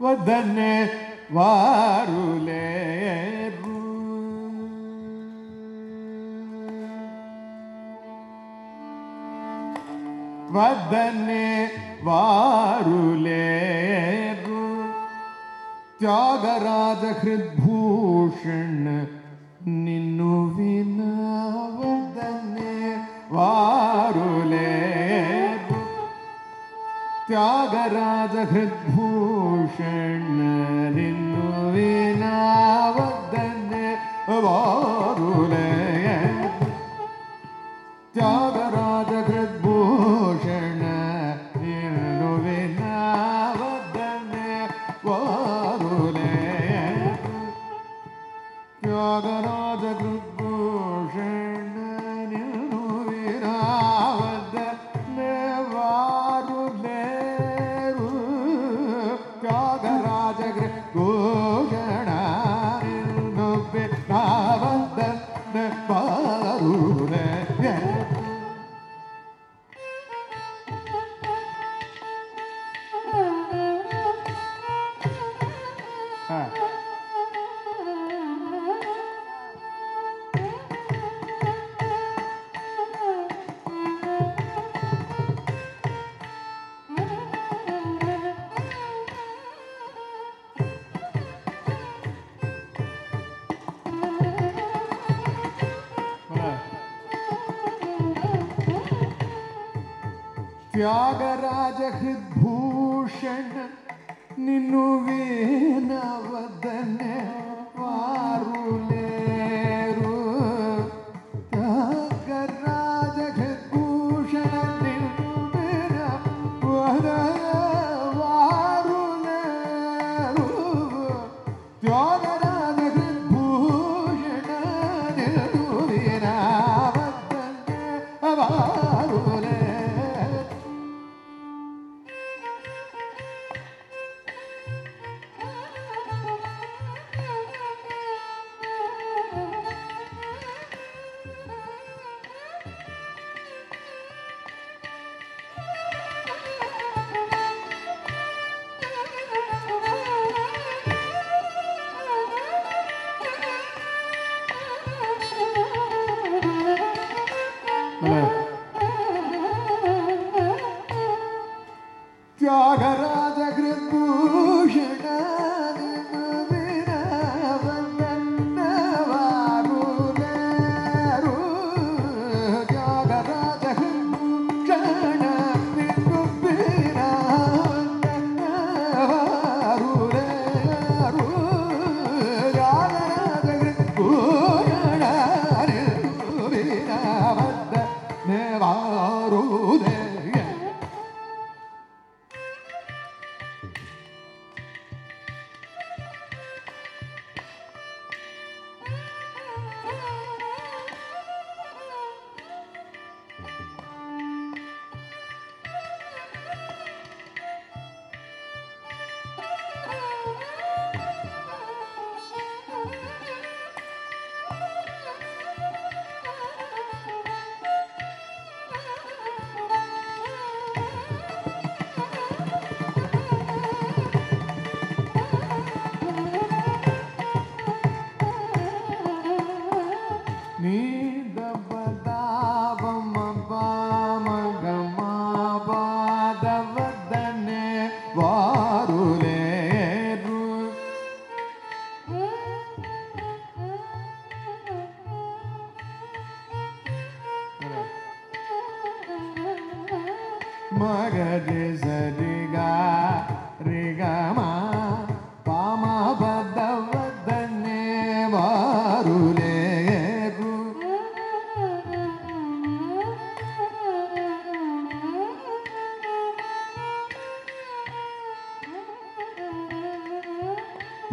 వదన వారులేరు వదన వారులేరు త్యాగరాజ హృద్భూషణ నిన్ను వినవదనే వారులేరు Tyagaraja హృద్భూషణ Ocean, that जागर गो त्यागराजहृद्भूषण निनुवेन निनु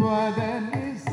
Brother, listen.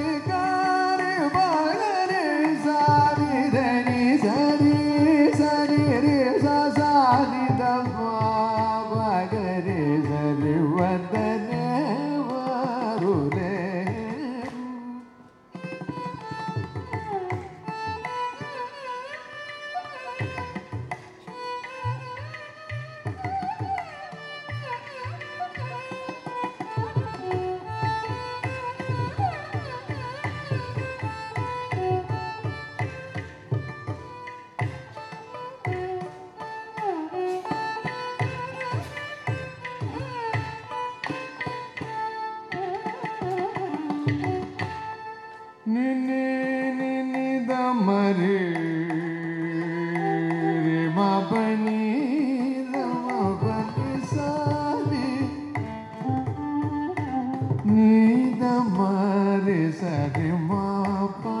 segue o mapa.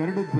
Garuda ಧ್ವಜ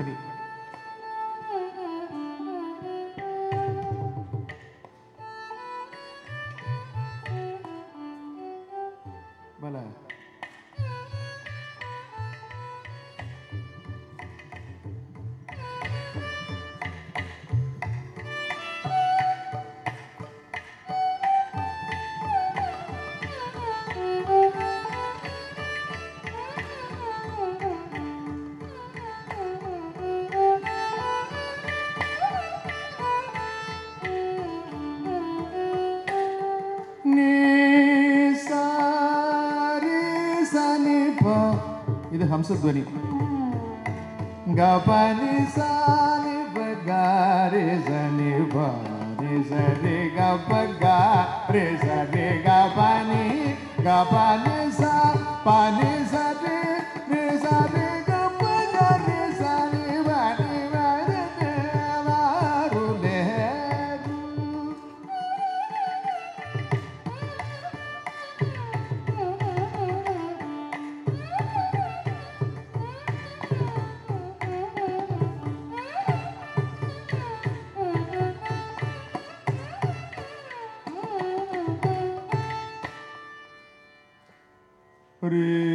ಧ್ವನಿ ಗಪನಿ ಸಾನಿ ಬಗಾರೆ ಸನಿ ಬಾರಿ ಸರಿ ಗಪಗಾ ರೇ ಸರಿ ಗಪನಿ ಗಪನಿ ಸಾ ಪಾನಿ ಸಾ Re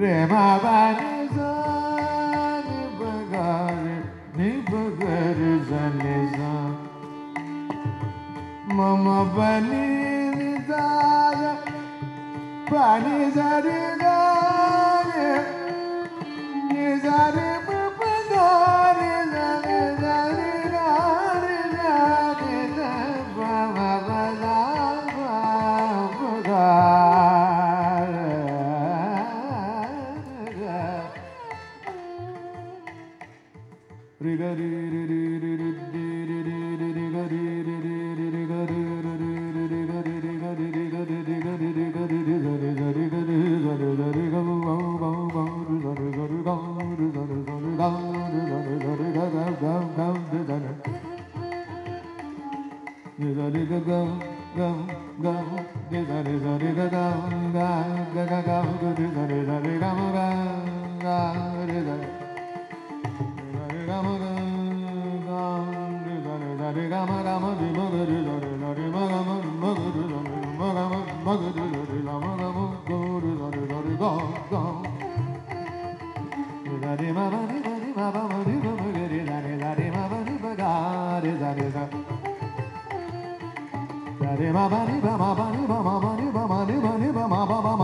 Rema bani zani bagare ni bagare zani Mama bani nidaya bani zari ga ga ga ga ga ga ga ga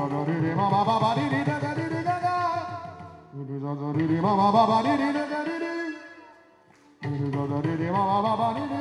ザザリリママババリリダダリリダダウルザザリリママババリリダダリリウルザザリリママババリリ